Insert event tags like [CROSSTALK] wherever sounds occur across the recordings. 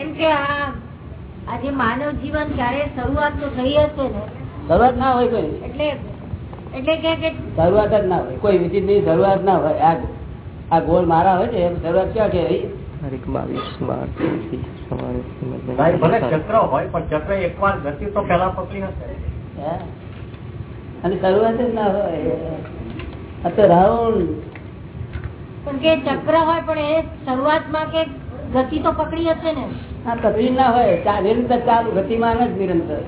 એમ કે આ આ જે માનવ જીવન ક્યારે શરૂઆત તો થઈ હશે ને? શરૂઆત ના હોય કોઈ. એટલે એટલે કે કે શરૂઆત જ ના હોય. કોઈ વિચિતની શરૂઆત ના હોય. આ આ ગોળ મારા હોય છે એમ શરૂઆત ક્યાં તારીખ બાવીસ સવારે ચક્ર હોય પણ ચક્ર એકવાર ગતિ તો પેલા પકડી હશે. હે? અને શરૂઆત જ ના હોય. આ તો રાઉન્ડ પણ કે ચક્ર હોય પણ એ શરૂઆતમાં કે ગતિ તો પકડી હશે ને? આ તકલીફ ના હોય ચા- નિરંતર ચાલુ ગતિમાન જ નિરંતર.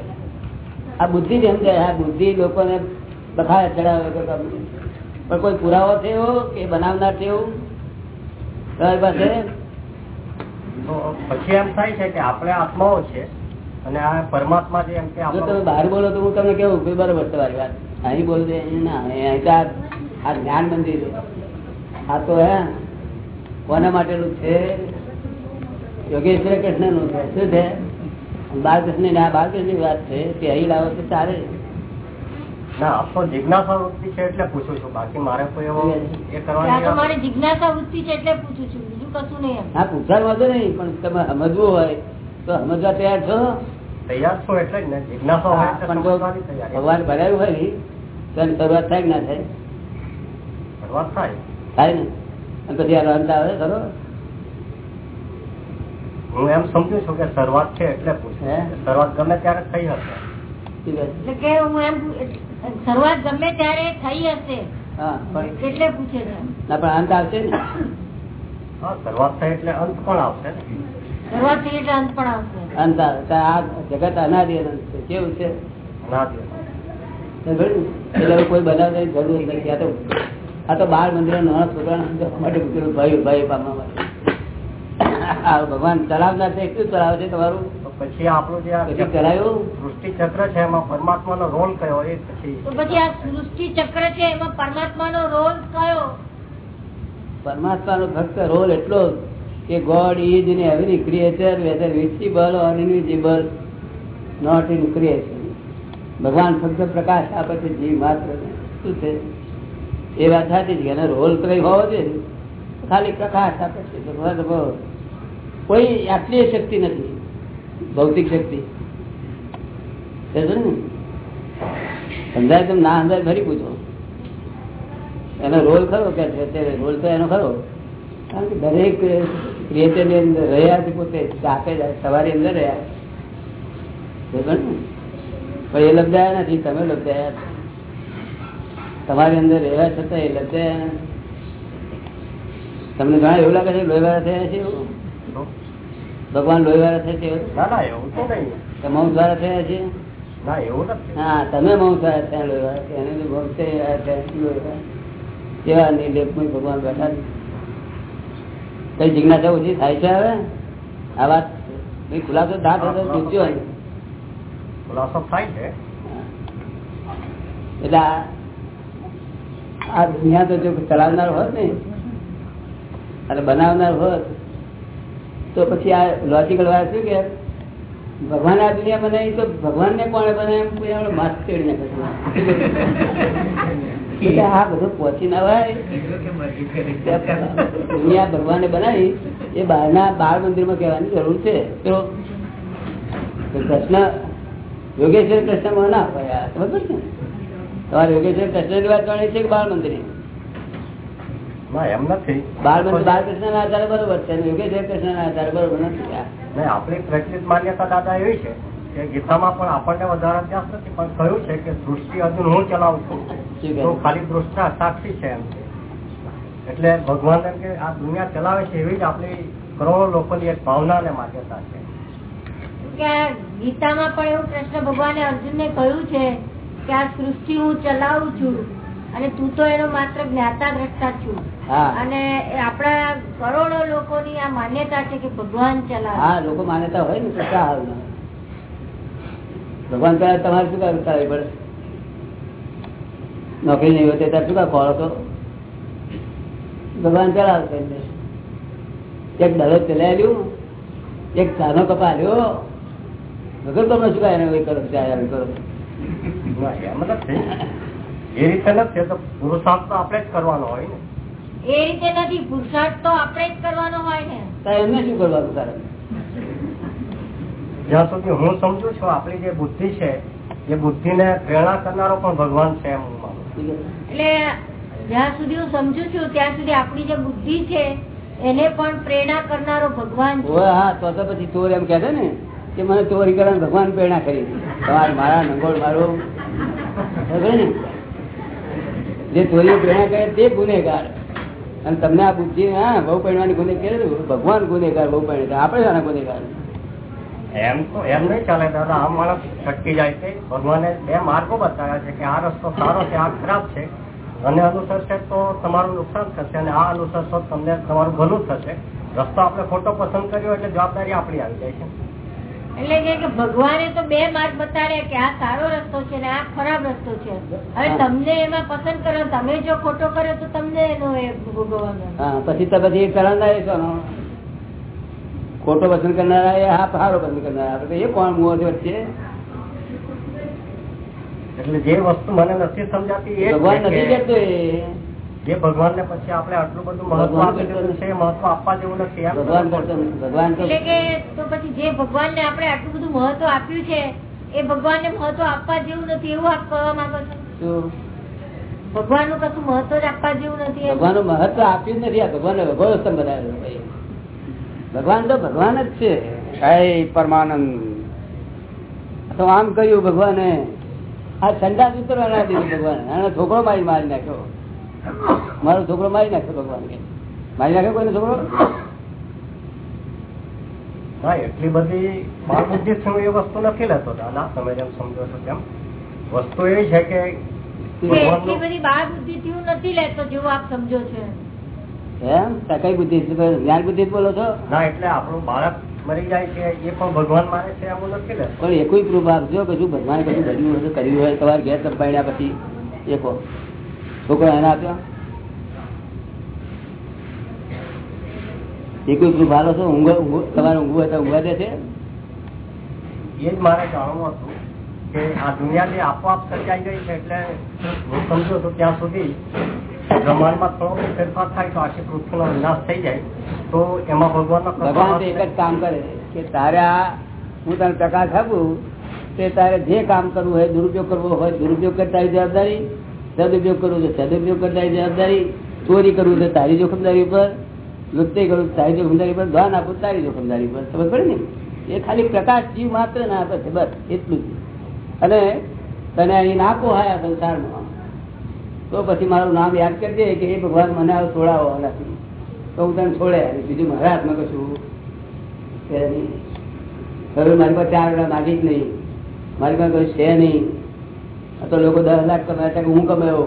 આ બુદ્ધિ જ સમજાય આ બુદ્ધિ લોકોને બખાડે ચડાવે પણ કોઈ પુરાવો થયો કે બનાવનાર થયો? તમારી પાસે? પછી એમ થાય છે કે આપણે આત્માઓ છે અને આ પરમાત્મા જે એમ કે તમે બહાર બોલો તો હું તમને કેવું કે બરોબર તમારી વાત. અહીં બોલ દે ના અહીં તો આ જ્ઞાન મંદિર. આ તો હે કોના માટેનું છે? યોગેશ્વર કૃષ્ણનું છે. શું છે? બાળકૃષ્ણની આ બાળકૃષ્ણની વાત છે તે અહીં લાવો તો ચાલે. ના આ જિજ્ઞાસા વૃત્તિ છે એટલે પૂછું છું. બાકી મારે કોઈ એવો એ કરવાની મારી જિજ્ઞાસા વૃત્તિ છે એટલે પૂછું છું. બીજું કશું નહીં હા પૂછવાનું વાંધો નહીં પણ તમે સમજવું હોય તો સમજવા તૈયાર છો. તૈયાર છો એટલે જ ને. જિજ્ઞાસા હોય પણ જો ભગવાન ભરાયું હોય ને તો શરૂઆત થાય કે ના થાય? શરૂઆત થાય. થાય ને. પછી આ અંત આવે ખરો? હું એમ સમજુ છું કે શરૂઆત છે એટલે પૂછું. શરૂઆત ગમે ત્યારે થઈ હશે. એટલે કે હું એમ શરૂઆત ગમે ત્યારે થઈ હશે. એટલે પૂછે છે. પણ અંત આવશે ને? હા શરૂઆત થઈ એટલે અંત પણ આવશે શરૂઆત થઈ એટલે અંત પણ આવશે. અંત આવે. આ જગત અનાદિ અનંત છે. કેવું છે? અનાદિ. એટલે કોઈ બનાવવાની જરૂર નથી. આ તો આ તો બાળ મંદિર નાના છોકરા માટે ભાઈ ભાઈ પામવા માટે. ભગવાન ચલાવનાર છે શું ચલાવે છે તમારું? પછી આપણું જે ચલાવ્યું? સૃષ્ટિ ચક્ર છે એમાં પરમાત્માનો રોલ કયો એ પછી પછી આ સૃષ્ટિ ચક્ર છે એમાં પરમાત્માનો રોલ કયો? પરમાત્માનો ફક્ત રોલ એટલો કે God is in every creature whether visible or invisible not in creation ભગવાન ફક્ત પ્રકાશ આપે છે જીવ માત્ર શું છે? એ વાત સાચી છે એનો રોલ કઈ હોવો જોઈએ? ખાલી પ્રકાશ આપે છે ભગવાન કોઈ આટલી શક્તિ નથી. ભૌતિક શક્તિ. સમજાય તમે ના સમજાય ફરી પૂછો. એનો રોલ ખરો કે અત્યારે રોલ તો એનો ખરો? કારણ કે દરેક ક્રિએટરની અંદર રહ્યા છે પોતે, જાતે જાય સવારી અંદર રહ્યા પણ એ લબ્ધાયા નથી, તમે લબ્ધાયા તમારી અંદર રહેવા છતાં એ લબ્ધાયા તમને ઘણા એવું લાગે છે લોહીવાળા થયા છે એવું? ભગવાન લોહી વાળા છે થયા છે હા તમે મંસવાળા થયા છે એને તો મંસે થયા લોહીવાળા કેવા નિર્લેપમાં ભગવાન બેઠા કઈ જિજ્ઞાસા ઓછી થાય છે હવે? આ વાત ખુલાસો દાંત હતો પૂછ્યો ખુલાસો થાય છે. એટલે આ- આ દુનિયા તો જો ચલાવનાર હોત ને અને બનાવનાર હોત તો પછી આ લોજિકલ વાત શું કે ભગવાન આ દુનિયા બનાવી તો ભગવાન ને કોણે બનાવે એમ આપણે નાખે આ બધું પહોંચી ના હોય. દુનિયા ભગવાને બનાવી એ બહારના બાળ મંદિરમાં કહેવાની જરૂર છે. તો કૃષ્ણ યોગેશ્વર કૃષ્ણ ના હોય. આ બરોબર છે? ને? તમારે યોગેશ્વર કૃષ્ણ વાત જાણી છે કે બાળ મંદિર ના એમ નથી. બાળકૃષ્ણ ના આધારે બરોબર છે અને યોગેશ્વર ના આધારે બરોબર નથી આપણી પ્રચલિત માન્યતા દાદા એવી છે કે ગીતામાં પણ આપણને વધારે અભ્યાસ નથી પણ કહ્યું છે કે સૃષ્ટિ હજુ હું ચલાવું છું. તો ખાલી દૃષ્ટા સાક્ષી છે એમ. એટલે ભગવાન એમ કે આ દુનિયા ચલાવે છે એવી જ આપણી કરોડો લોકોની એક ભાવના અને માન્યતા છે. ગીતામાં પણ એવું કૃષ્ણ ભગવાને અર્જુનને કહ્યું છે કે આ સૃષ્ટિ હું ચલાવું છું અને તું તો એનો માત્ર જ્ઞાતા દ્રષ્ટા છું. અને એ આપણા કરોડો લોકોની આ માન્યતા છે કે ભગવાન ચલાવે. હા લોકો માન્યતા હોય ને તો ભગવાન પહેલા તમારે શું કામ ઉતારવી પડે નોકરી નહીં હોય તો ત્યારે શું કામ ખોળો તો ભગવાન ચલાવશે. એક દડો ચલાવ્યું એક સાનો કપાલ્યો વગર તમે શું કાંઈ એને કરો ચાર કરો. મતલબ એ રીતે નથી પુરુષાર્થ તો આપણે જ કરવાનો હોય ને. એ રીતે નથી પુરુષાર્થ તો આપણે જ કરવાનો હોય ને. એમને શું કરવાનું તારે જ્યાં સુધી હું સમજુ છું આપણી જે બુદ્ધિ છે એ બુદ્ધિને પ્રેરણા કરનારો પણ ભગવાન છે એમ એટલે જ્યાં સુધી હું સમજુ છું ત્યાં સુધી આપણી જે બુદ્ધિ છે એને પણ પ્રેરણા કરનારો ભગવાન હા તો તો પછી ચોર એમ કે છે ને કે મને ચોરી કરવા ભગવાન પ્રેરણા કરી. તમારે મારા નંગોળ મારો ને? જે ચોરી પ્રેરણા કરે તે ગુનેગાર. અને તમને આ બુદ્ધિ હા બહુ પહેરવાની ગુને કે ભગવાન ગુનેગાર બહુ પહેરે આપણે શાના ગુનેગાર? જાય છે. ભગવાને બે માર્ગો બતાવ્યા છે કે આ રસ્તો સારો છે, આ ખરાબ છે. અને અનુસરશે તો તમારું નુકસાન થશે અને આ અનુસરશો તમને તમારું ભલું થશે. રસ્તો આપણે ખોટો પસંદ કર્યો એટલે જવાબદારી આપણી આવી જાય છે. એટલે કે ભગવાને તો બે માર્ગ બતાડ્યા કે આ સારો રસ્તો છે ને આ ખરાબ રસ્તો છે. હવે તમને એમાં પસંદ કરો તમે જો ખોટો કર્યો તો તમને એનો એ ભોગવવાનો. પછી તો પછી કરનાર ખોટો પસંદ કરનારા એ હા સારો પસંદ કરનારા. કહીએ કોણ મુઓ છે? વચ્ચે એટલે જે વસ્તુ મને નથી સમજાતી ભગવાન નથી કે કેતો એ. જે ભગવાન ને પછી આપણે આટલું બધું મહત્વ આપી દીધું છે મહત્વ આપવા જેવું નથી. ભગવાન કરતો ભગવાન એટલે કે તો પછી જે ભગવાનને આપણે આટલું બધું મહત્વ આપ્યું છે એ ભગવાનને મહત્વ આપવા જેવું નથી એવું આપ કહેવા માંગો છો? ભગવાનનું કશું મહત્વ જ આપવા જેવું નથી? ભગવાનનું મહત્વ આપ્યું જ નથી. આ ભગવાન ભગવાન સ્તંભ બનાવેલો ભાઈ. ભગવાન તો ભગવાન જ છે. કઈ પરમાનંદ. તો આમ કહ્યું ભગવાને. આ ઠંડા ઉતરવા ના દીધું ભગવાન. આનો છોકરો મારી મારી નાખ્યો. મારો છોકરો મારી નાખ્યો ભગવાન કે. મારી નાખ્યો કોઈનો છોકરો? એટલી બધી બાળ બુદ્ધિ હું એ વસ્તુ નથી લેતો. દાદા તમે જેમ સમજો છો તેમ. વસ્તુ એવી છે કે કે એટલી બધી બાળ બુદ્ધિ હું નથી લેતો જેવું આપ સમજો છો એમ. કઈ બુદ્ધિ? જ્ઞાન બુદ્ધિ બોલો છો? ના એટલે આપણું બાળક મરી જાય છે એ પણ ભગવાન મારે છે એવું નથી લેતો. પણ એકોય પ્રૂફ આપજો કશું ભગવાને કશું કર્યું હોય કર્યું હોય તમારે ઘેર સંભાળ્યા પછી. એકો છોકરો એને આપ્યો? એકોય પ્રૂફ હાલો છો? ઊંઘ ઊંઘ- તમારે ઊંઘવું હોય ઊંઘવા દે છે? એ જ મારે જાણવું હતું કે આ દુનિયા જે આપોઆપ સર્જાઈ ગઈ છે એટલે હું સમજો છું ત્યાં સુધી બ્રહ્માંડમાં થોડો ફેરફાર થાય તો આખી પૃથ્વીનો વિનાશ થઈ જાય. તો એમાં ભગવાન એક જ કામ કરે કે તારે આ હું તને પ્રકાશ આપું તે તારે જે કામ કરવું હોય દુરુપયોગ કરવો હોય દુરુપયોગ કરતા જવાબદારી સદુપયોગ કરવો છે સદુપયોગ કરતા જવાબદારી ચોરી કરવું છે, તારી જોખમદારી ઉપર લુપ્તી કરવું તારી જોખમદારી પર દાન આપવું તારી જોખમદારી પર સમજ પડે ને? એ ખાલી પ્રકાશ જીવ માત્ર ના આપે છે, બસ, એટલું જ. અને તને અહીં નાખો હોય સંસારમાં. તો પછી મારું નામ યાદ કરજે કે એ ભગવાન મને આવું છોડાવો નથી. તો હું તને છોડે બીજું મારા હાથમાં કશું છે નહીં. મારી પાસે ચાર માગી જ નહીં. મારી પાસે કશું છે નહીં. તો લોકો દસ લાખ કમાયા છે હું કમાયો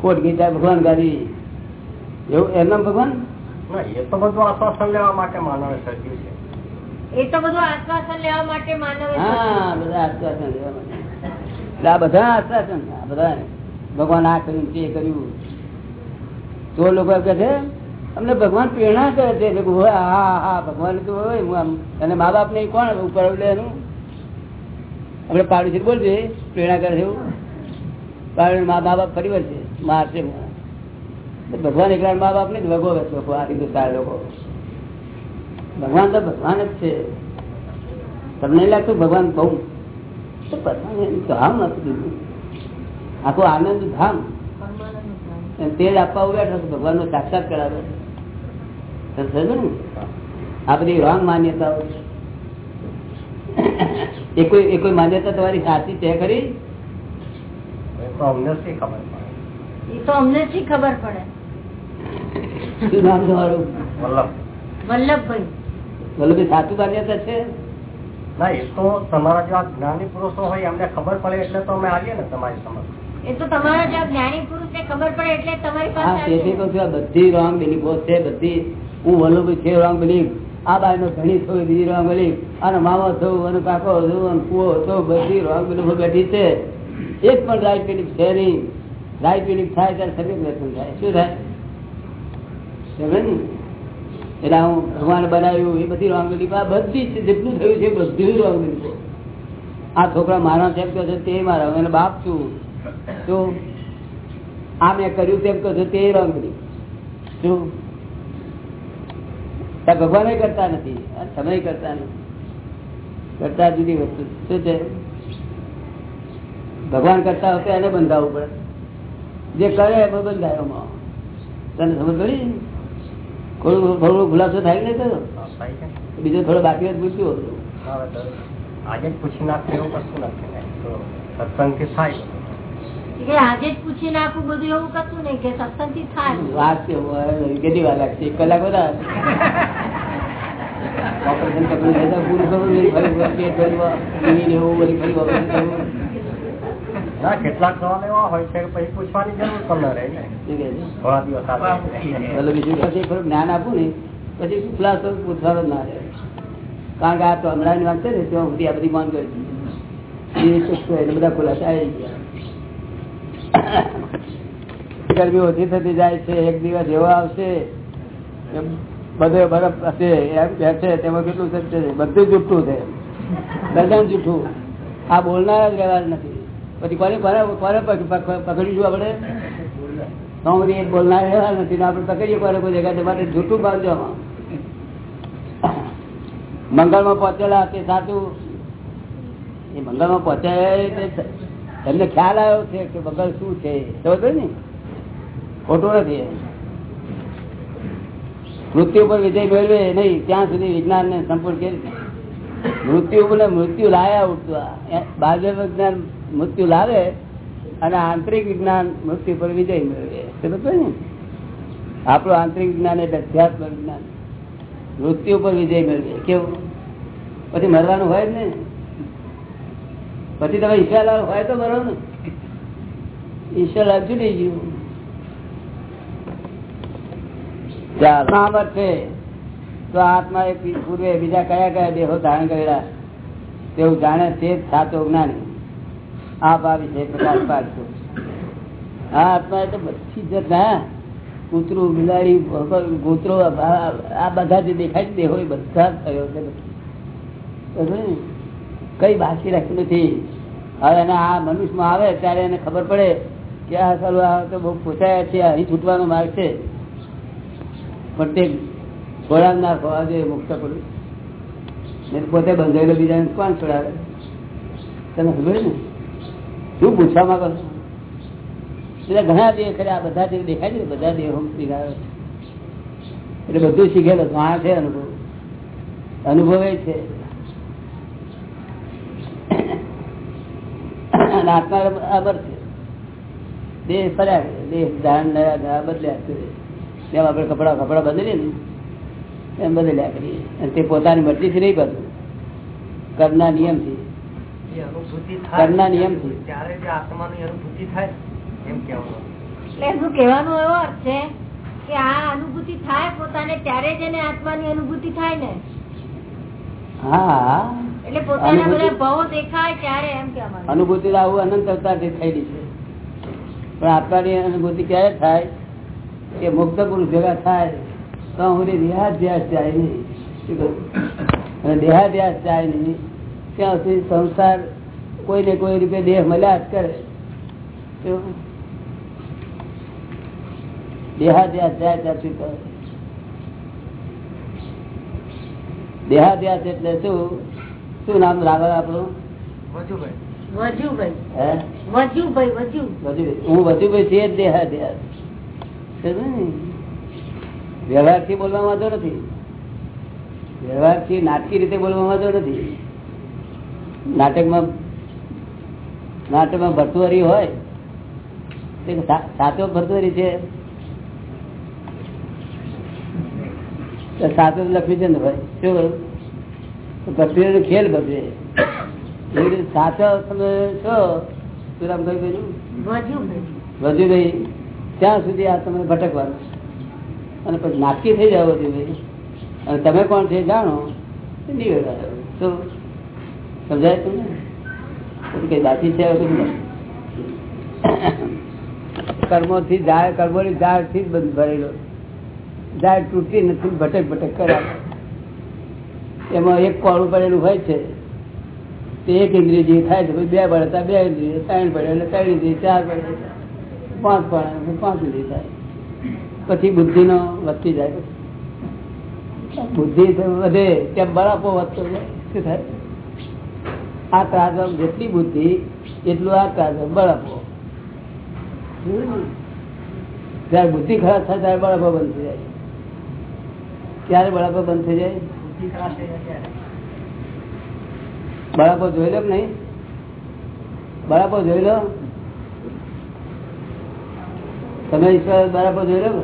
ખોટ ગીતા ભગવાન ગાદી. એવું એમના ભગવાન? ના એ તો બધું આશ્વાસન લેવા માટે માનવે સર્જ્યું છે. એ તો બધું આશ્વાસન લેવા માટે માનવે હા બધા આશ્વાસન લેવા માટે. આ બધા આશ્વાસન બધા ભગવાન આ કર્યું તે કર્યું. તો લોકો કહે છે અમને ભગવાન પ્રેરણા કરે છે. હા હા ભગવાન તો હોય હું આમ અને મા બાપ ને કોણ ઉપર એનું? આપણે પાડું છે બોલજે પ્રેરણા કરે છે એવું. પાડું મા બાપ ફરી વળશે. મારશે ભગવાન એકલા મા બાપ ને જ ભગવે લોકો આ હિન્દુસ્તાન લોકો. ભગવાન તો ભગવાન જ છે. તમને લાગતું ભગવાન બહુ? તો આખું આનંદ ધામ. તેલ આપવા બેઠો ભગવાન નો સાક્ષાત કરાવે. ને? આ બધી રોંગ માન્યતાઓ. એ કોઈ, એ માન્યતા તમારી સાચી છે એ તો અમને શી ખબર પડે? એ તો અમને શી ખબર પડે? શું નામ તમારું? વલ્લભ. વલ્લભભાઈ. વલ્લભભાઈ સાચું માન્યતા છે? ના એ તો તમારા જેવા જ્ઞાની પુરુષો હોય એમને ખબર પડે એટલે તો અમે આવીએ ને તમારી સમક્ષ. એ તો તમારા જેવા જ્ઞાની પુરુષ ને ખબર પડે એટલે તમારી પાસે બધી રોંગ બિલીફો છે બધી હું વલ્લભભાઈ છે રોંગ બિલીફ આ બાય નો ધણી થયું બીજી રોંગ બિલીફ અને મામા થયું અને કાકો થયું અને કુવો થયો બધી રોંગ બિલીફો બેઠી છે. એક પણ રાઈટ બિલીફ છે નહીં. રાઈટ બિલીફ થાય ત્યારે સભ્ય દર્શન થાય. શું થાય? એટલે હું ભગવાન બનાવ્યું, એ બધી રોંગ આ બધી જેટલું થયું છે બધું રોંગ આ છોકરા મારા તેમ કહે છે તે મારા હું બાપ છું. તો આ મેં કર્યું તેમ કહો છો તે રોંગ બિલીફ શું ભગવાન કરતા નથી. આ તમે કરતા નથી. કરતા જુદી વસ્તુ. શું છે? ભગવાન કરતા વખતે એને બંધાવવું પડે. જે કરે એમાં બંધાય તને સમજ પડી? થોડું થોડું ખુલાસો થાય ને છે. બીજો થોડો બાકી જ પૂછ્યું હતું આજે જ પૂછી નાખે એવું કશું નથી તો સત્સંગથી થાય. કે આજે જ પૂછી નાખું બધું એવું કશું નહીં કે સત્સંગથી થાય. વાત કેટલી વાર લાગશે? એક કલાક બધા [LAUGHS] ઓપરેશન કરવું પૂરું ફરી ફરી કરવું ના કેટલાક સવાલ એવા હોય છે પછી પૂછવાની જરૂર પણ રહે ને. બીજું પછી થોડું જ્ઞાન આપું ને પછી ખુલાસો પૂછવાનો ના રહે. કારણ કે આ તો હમણાં વાત છે ને ત્યાં સુધી આ બધી માંગ કરી એ શક્તિ હોય એટલે બધા ખુલાસા આવી ગયા. ગરમી ઓછી થતી જાય છે એક દિવસ એવો આવશે બધે બરફ હશે એમ તેમાં કેટલું સત્ય છે બધું જુઠ્ઠું છે. દર્દન જુઠ્ઠું. આ બોલનાર જ રહેવા નથી. પછી કોને કોને કોને પક- પક- પકડીશું આપણે? તો બધી એક બોલનાર રહેવા નથી આપણે પકડીએ કોઈ માટે જૂઠું બાંધજો મંગળમાં પહોંચેલા તે સાચું? એ મંગળમાં પહોંચ્યા એમને ખ્યાલ આવ્યો છે કે મંગળ શું છે? પડી ને? ખોટું નથી. મૃત્યુ પર વિજય મેળવે નહીં, ત્યાં સુધી વિજ્ઞાન ને સંપૂર્ણ કરી મૃત્યુ બોલે મૃત્યુ લાયા ઉઠતું બાજુ વિજ્ઞાન મૃત્યુ લાવે અને આંતરિક વિજ્ઞાન મૃત્યુ પર વિજય મેળવે. ને આપણું આંતરિક વિજ્ઞાન એટલે અધ્યાત્મ વિજ્ઞાન. મૃત્યુ પર વિજય મેળવે. કેવું? પછી મરવાનું હોય ને? પછી તમે ઈશ્વરલાલ હોય તો મરો ને. ઈશ્વરલાલ છૂટી ગયું. ચાલો. છે. તો આત્મા એ પૂર્વે બીજા કયા કયા દેહો ધારણ કરેલા તેવું જાણે જ, સાચો જ્ઞાની. આ ભાવી છે પ્રકાશ પાડશો આ આત્મા એટલે બધી જ ના કૂતરું, બિલાડી કૂતરો, આ બધા જે દેખાય છે દેહો એ બધા થયો છે? કઈ બાકી રાખ્યું નથી. હવે એને આ મનુષ્યમાં આવે, ત્યારે એને ખબર પડે કે આ સારું આ તો બહુ પોસાયા છે અહીં છૂટવાનો માર્ગ છે. પણ તે છોડાવ ના ખોવા જોઈએ મુક્ત પડવું પોતે બંધાયેલો બીજાને કોણ છોડાવે તને ખબર ને? શું પૂછવા માંગો છો? એટલે ઘણા દેહ આ બધા દેહ દેખાય છે બધા દેહ છે. એટલે બધું શીખેલો છે. આ છે અનુભવ. અનુભવે છે. આત્મા બરાબર છે. દેહ ફર્યા. દેહ ધારણ નયા બદલ્યા કરે. જેમ આપણે કપડા કપડા બદલીએ ને, એમ બદલ્યા કરીએ. અને તે પોતાની મરજીથી નહીં બધું કરના નિયમથી. ત્યારે જે આત્માની અનુભૂતિ થાય એમ કેવાનું એટલે એમનું કહેવાનો એવો અર્થ છે કે આ અનુભૂતિ થાય પોતાને ત્યારે જ એને આત્માની અનુભૂતિ થાય ને? હા. એટલે પોતાના બધા ભાવો દેખાય ત્યારે એમ કહેવાનું. અનુભૂતિ આવું અનંત અવતારથી થયેલી છે. પણ આત્માની અનુભૂતિ ક્યારે થાય? કે મુક્ત પુરુષ ભેગા થાય તો હું દેહાધ્યાસ જાય નહીં. દેહાધ્યાસ જાય નહીં. ત્યાં સુધી સંસાર કોઈ ને કોઈ રૂપે દેહ મળ્યા જ કરે? દેહાધ્યાસ જાય ત્યાં સુધી. દેહાધ્યાસ એટલે શું? શું નામ રાવણ આપણું? હે? વજુભાઈ છીએ જ દેહાધ્યાસ. ને? વ્યવહારથી બોલવા માંગતો નથી. વ્યવહારથી નાટકી રીતે બોલવા માંગતો નથી. નાટકમાં નાટકમાં ભરતુઆરી હોય સાચો ભરતુઆરી છે. લખ્યું છે ને ભાઈ, શું કહ્યું? ખેલ ભજવે. સાચો તમે છો શું ભાઈ કહ્યું વધુ વજુભાઈ. ત્યાં સુધી આ તમે ભટકવાનું. અને પછી નાટકી થઈ જાવ ભાઈ અને તમે કોણ છે જાણો? નિવેડા શું? સમજાય તમને? કઈ બાકી છે હવે બધું? કર્મોથી જાય કર્મોની ઝાડથી જ બંધ ભરેલો. ઝાડ તૂટતી નથી, ભટક ભટક કરે. એમાં એક કોળું પડેલું હોય છે. તે એક ઇન્દ્રિય થાય છે. બે પડતા બે ઇન્દ્રિય, ત્રણ પડે એટલે ત્રણ ઇન્દ્રિય, ચાર પડે પાંચ પડે પાંચ ઇન્દ્રિય થાય. પછી બુદ્ધિ નો વધતી જાય. બુદ્ધિ વધે. ત્યાં બરાબર વધતો જાય. શું થાય? આ ત્રાજમ જેટલી બુદ્ધિ એટલું આ ત્રાજમ બળ આપો જયારે બુદ્ધિ ખરાબ થાય ત્યારે બળપો બંધ થઈ જાય. ક્યારે બળપો બંધ થઈ જાય? બળપો જોઈ લો કે નહીં? બળાપો જોઈ લો. તમે ઈશ્વર બરાબર જોઈ લો?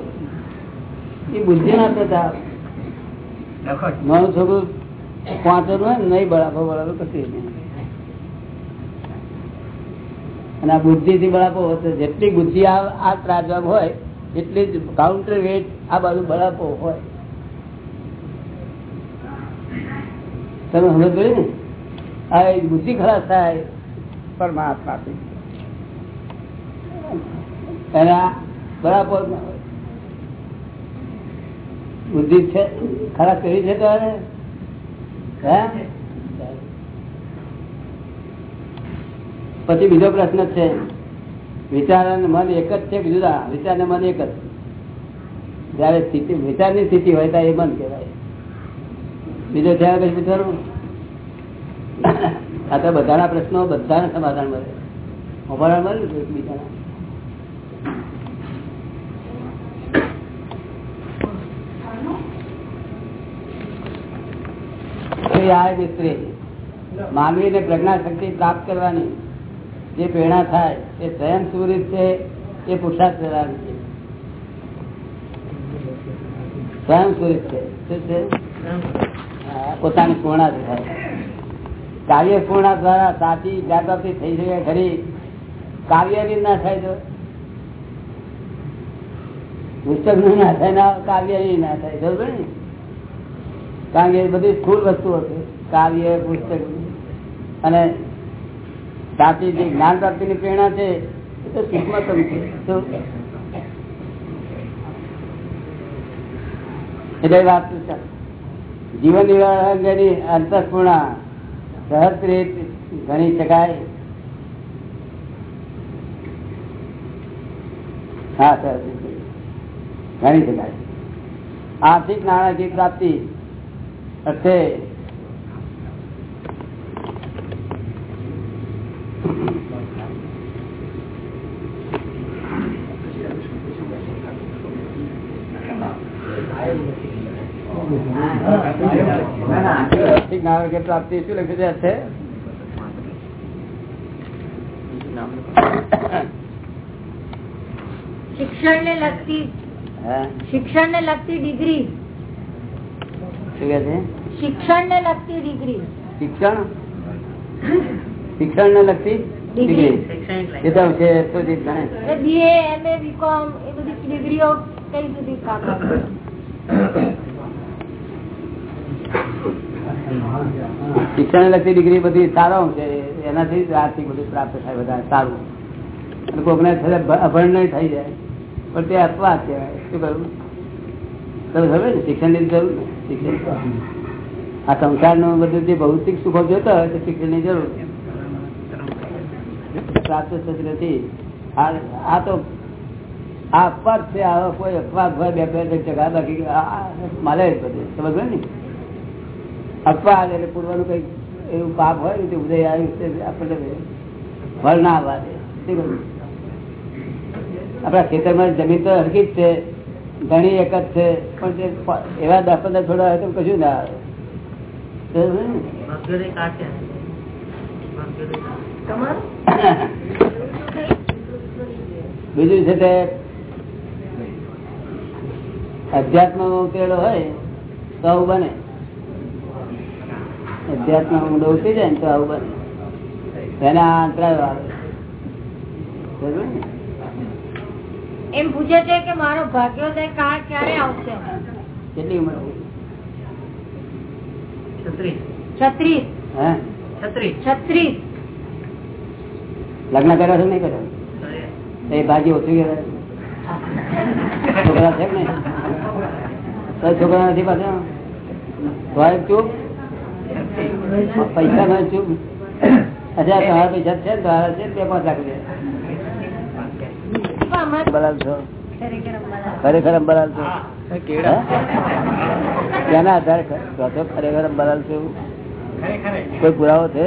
એ બુદ્ધિ ના થતા મારું છોકરું પાંચો ને નહીં બરાબર બરાબર કશું નહીં. અને આ બુદ્ધિ થી બળાપો હોતો જેટલી બુદ્ધિ આ ત્રાજવાબ હોય, એટલી જ કાઉન્ટર વેટ આ બાજુ બળાપો હોય. તમે સમજ ગયું ને? આ બુદ્ધિ ખરાબ થાય, પરમાત્માથી. અને આ બરાબર બુદ્ધિ છે ખરાબ કરી છે તો હે? પછી બીજો પ્રશ્ન છે. વિચાર અને મન એક જ છે બીજું વિચાર મન એક જ. જયારે સ્થિતિ, વિચારની સ્થિતિ હોય ત્યારે એ મન કહેવાય. બીજો છે કઈ પૂછવાનું? આ તો બધાના પ્રશ્નો બધાને સમાધાન મળે. સમાધાન મળે ને એકબીજાના? માનવી ને પ્રજ્ઞા શક્તિ પ્રાપ્ત કરવાની. જે પ્રેરણા થાય, એ સ્વયં સુરિત છે, એ પુરુષાર્થ કરવાની છે. સ્વયં સુરિત છે. શું છે? પોતાની પૂર્ણા થાય કાર્ય પૂર્ણા દ્વારા સાચી જાગૃતિ થઈ શકે ખરી. કાવ્ય બી ના થાય તો? પુસ્તકનું ના થાય ના કાવ્ય ના થાય બરોબર ને કારણ કે બધી સ્થુલ વસ્તુ હતી કાવ્ય, પુસ્તક અને સાચી જે જ્ઞાન પ્રાપ્તિની પ્રેરણા છે, એ તો સૂક્ષ્મતમ છે. એટલે વાત જીવન અંગેની અંતઃપૂર્ણા સહજ રીત ગણી શકાય. હા સર ગણી શકાય. આર્થિક નાણાકીય પ્રાપ્તિ અર્થે નાણાકીય પ્રાપ્તિ શું લખ્યું છે. શિક્ષણ ને લગતી શિક્ષણ ને લગતી ડિગ્રી. શું કે છે? શિક્ષણ ને લગતી ડિગ્રી. શિક્ષણ? શિક્ષણ ને લગતી ડિગ્રી. તો છે તો બીએ એમ એ બીકોમ એ બધી ડિગ્રીઓ કઈ સુધી કામ? શિક્ષણ લગતી ડિગ્રી બધી સારો છે. એનાથી આર્થિક બધું પ્રાપ્ત થાય બધા સારું. અને કોકને અભણ નહીં થઈ જાય. પણ તે અપવાદ કહેવાય. શું કરવું તમે સમજે ને શિક્ષણની જરૂર શિક્ષણ આ સંસારનું બધું જે ભૌતિક સુખો જોતો હોય તો શિક્ષણની જરૂર પ્રાપ્ત થતી નથી. આ તો, આ અપવાદ છે. આવા કોઈ અપવાદ હોય, બે બે જગા બાકી મળે જ બધું. સમજ ને? અપવાદ એટલે પૂર્વનું કઈ એવું પાપ હોય ને તે ઉદય આવ્યું છે આપણને ફળ ના આવવા દે આપણા ખેતરમાં જમીન તો હરકી જ છે ઘણી એક જ છે પણ તે એવા દસ પંદર છોડા હોય તો કશું ના આવે. બીજું છે તે અધ્યાત્મ ઉકેલો હોય તો બને. અધ્યાત્મ ઊંડો ઉતરી જાય ને તો આવું બને એના અંતરાયો આવે બરોબર ને? એમ પૂછે છે કે મારો ભાગ્યોદય કાળ ક્યારે આવશે? કેટલી ઉંમર હોય? છત્રીસ. હે? છત્રીસ. લગ્ન કર્યા છે નહીં કર્યા? એ ભાજી ઓછું ગયા છોકરા છે કે નહીં? તો છોકરા નથી પાછા. ભાઈ ચૂપ? પૈસા નો ચૂપ અચ્છા તમારા પૈસા છે તમારા છે બે પાંચ લાખ રૂપિયા છો? ખરેખર અંબલાલ છો? હે? આધારે ખરેખર અંબલાલ છો? કોઈ પુરાવો છે?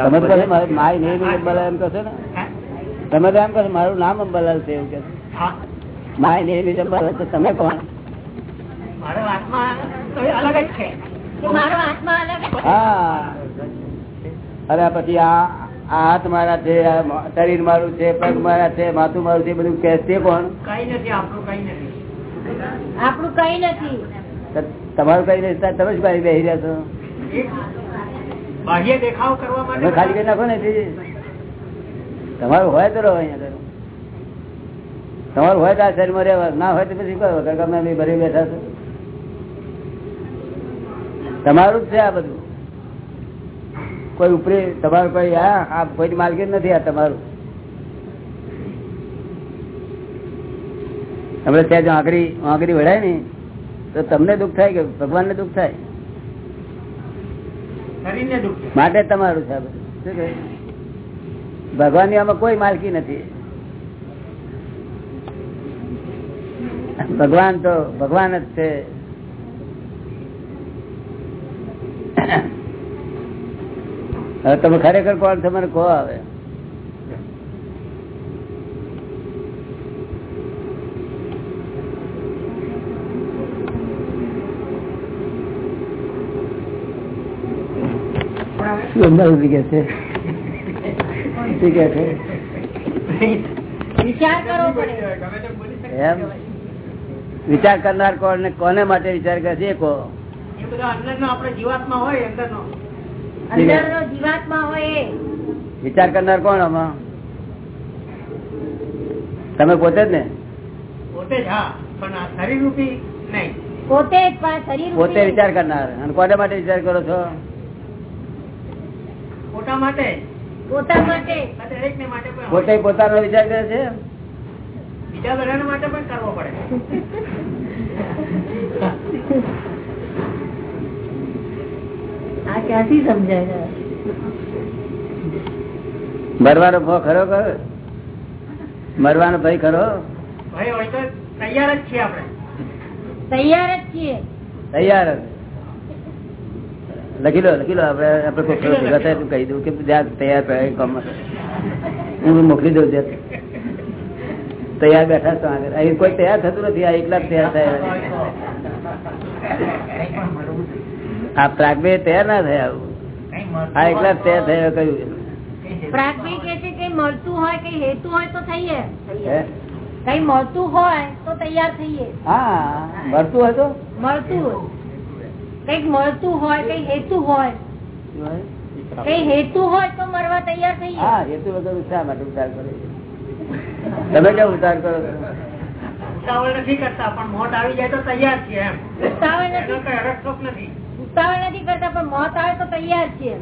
તમે તો એમ કહો ને? તમે તો એમ કહો મારું નામ અંબાલાલ છે એવું કે માય નહીં અંબાલાલ છે તમે કોણ? મારો આત્મા અલગ છે. હા. અરે પછી આ આ હાથ મારા છે શરીર મારું છે પગ મારા છે માથું મારું છે બધું કે છે કોણ? આપણું કઈ નથી. આપણું કઈ નથી. તમારું કઈ નથી તમે શું કરી બેસી રહ્યા છો. બાહ્ય દેખાવ કરવા તમે ખાલી કરી નાખો ને તમારું હોય તો રહો અહીંયા તમારું હોય તો આ શરીરમાં રહેવા ના હોય તો પછી કહો વગર ગમે ભરી બેઠા છો. તમારું જ છે આ બધું. કોઈ ઉપરી તમારું કોઈ આ આ કોઈ માલકી નથી આ તમારું. આપણે ત્યાં જો આંકડી આંકડી વળાય ને તો તમને દુઃખ થાય કે ભગવાનને દુઃખ થાય? માટે તમારું છે. શું કહે? આમાં કોઈ માલકી નથી. ભગવાન તો ભગવાન જ છે. હવે તમે ખરેખર કોણ છો? મને કહો આવે વિચાર એમ? વિચાર કરનાર કોણ ને કોને માટે વિચાર કરે છે? કહો. વિચાર કરનાર કોણ આમાં? તમે પોતે જ ને? પોતે જ હા. પણ શરીર રૂપી નહીં. પોતે જ પણ શરીર પોતે વિચાર કરનાર. અને કોને માટે વિચાર કરો છો? પોતા માટે. પોતા માટે. પોતે પોતાનો વિચાર કરે છે? બીજા બધાને માટે પણ કરવો પડે. [LAUGHS] આ ક્યાંથી સમજાય મરવાનો ભો ખરો કર મરવાનો ભય ખરો. ભાઈ હોય તો તૈયાર જ છીએ આપણે. તૈયાર જ છીએ. તૈયાર જ. લખી લો લખી લો. આપડે આપડે કોઈ ખરો ભેગા થાય તો કહી દઉં કે જ્યાં તૈયાર પહેરાય કામ હું મોકલી દઉં ત્યાં તૈયાર બેઠા છો આગળ. અહીં કોઈ તૈયાર થતું નથી આ એકલા જ તૈયાર થયા. આ પ્રાગવે તૈયાર ના થયા આ એકલા તૈયાર થયા કહ્યું કે છે મળતું હોય કઈ હેતુ હોય તો થઈએ. કઈ મળતું હોય તો તૈયાર થઈએ. હા મળતું હોય તો? મળતું હોય. કંઈક મળતું હોય કઈ હેતુ હોય. કઈ હેતુ હોય તો મરવા તૈયાર થઈએ. હા હેતુ વગર શા માટે ઉતાર કરો? તમે કેમ ઉતાર કરો? ઉતાવળ નથી કરતા પણ મોટ આવી જાય તો તૈયાર છીએ એમ. ઉતાવળ નથી. નથી. ઉતાવળ નથી કરતા પણ મોત આવે તો તૈયાર છીએ.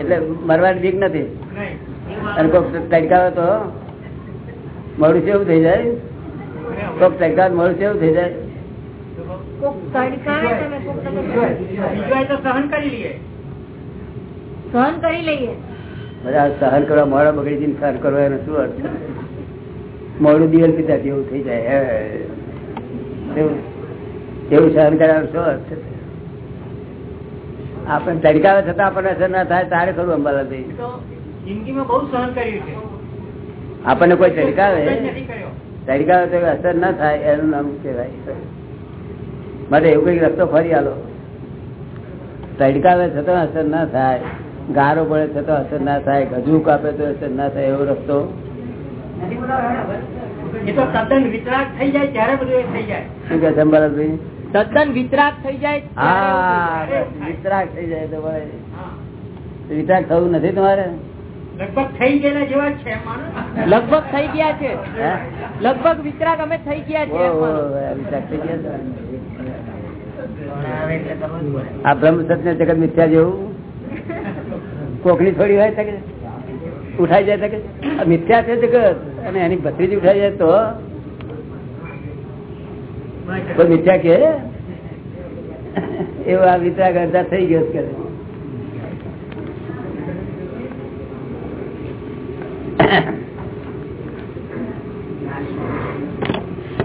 એટલે મરવાની બીક નથી? અને કોક તડકાવે તો? મોડું એવું થઈ જાય? કોક તડકાવે તો મોડું થઈ જાય? સહન કરી લઈએ. સહન કરી લઈએ. બધા સહન કરવા મોડા બગડી જઈને સહન કરવા એનો શું અર્થ? મોડું દિવસ પીતા જેવું થઈ જાય હે. એવું. એવું સહન કરવાનો શું અર્થ છે? આપણે તડકાવે છતાં આપણને અસર ના થાય તારે ખરું અંબાલા ભાઈ જિંદગીમાં બહુ સહન કર્યું છે. આપણને કોઈ તડકાવે તડકાવે તો અસર ના થાય એનું નામ કહેવાય. માટે એવું કઈ રસ્તો ફરી આલો. તડકાવે છતાં અસર ના થાય ગારો પડે છતાં અસર ના થાય ગજુ કાપે તો અસર ના થાય એવો રસ્તો. એ તો તદ્દન વિતરાગ થઈ જાય ત્યારે બધું થઈ જાય. શું કે છે અંબાલાલભાઈ? તદ્દન વિતરાગ થઈ જાય વિતરાગ થઈ જાય. તો ભાઈ. વિતરાગ થવું નથી તમારે? લગભગ થઈ ગયેલા જેવા છે એમ માનો. ને. લગભગ થઈ ગયા છે. લગભગ વિતરાગ અમે થઈ ગયા છે. વિતરાગ થઈ ગયા આ બ્રહ્મ સત્ય જગત મિથ્યા જેવું? કોકની થોડી હોય શકે ઉઠાઈ જાય શકે મિથ્યા છે જગત. અને એની ભત્રીજી ઉઠાઈ જાય તો? કોઈ મિથ્યા કે? એવો આ અડધા થઈ ગયો કરે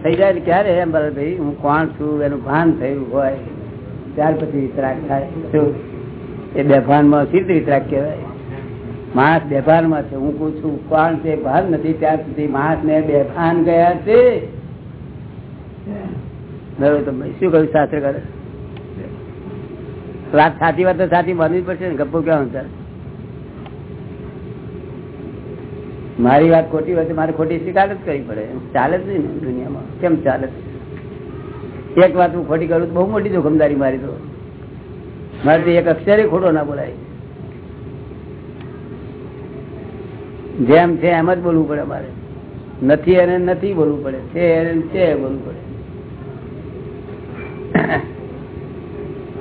થઈ જાય ક્યારે એમ ભાઈ, હું કોણ છું, એનું ભાન થયું હોય, ત્યાર પછી વિતરાક થાય. શું? એ બેભાનમાં સીધ વિતરાક કહેવાય. માણસ બેભાનમાં છે, હું કહું છું, કોણ છે, ભાન નથી. ત્યાર સુધી માણસ ને બેભાન ગયા છે. તો શું કહ્યું? શાસ્ત્ર કરે વાત સાચી વાત તો સાચી માનવી પડશે ને, ગપ્પો ક્યાં અંતર? મારી વાત ખોટી હોય તો મારે ખોટી સ્વીકાર જ કરવી પડે. ચાલે જ નહીં દુનિયામાં. કેમ ચાલે? એક વાત હું ખોટી કરું તો બહુ મોટી જોખમદારી મારી તો. મારે તો એક અક્ષરે ખોટો ના બોલાય. જેમ છે એમ જ બોલવું પડે મારે નથી એને નથી બોલવું પડે. છે એને છે બોલવું પડે.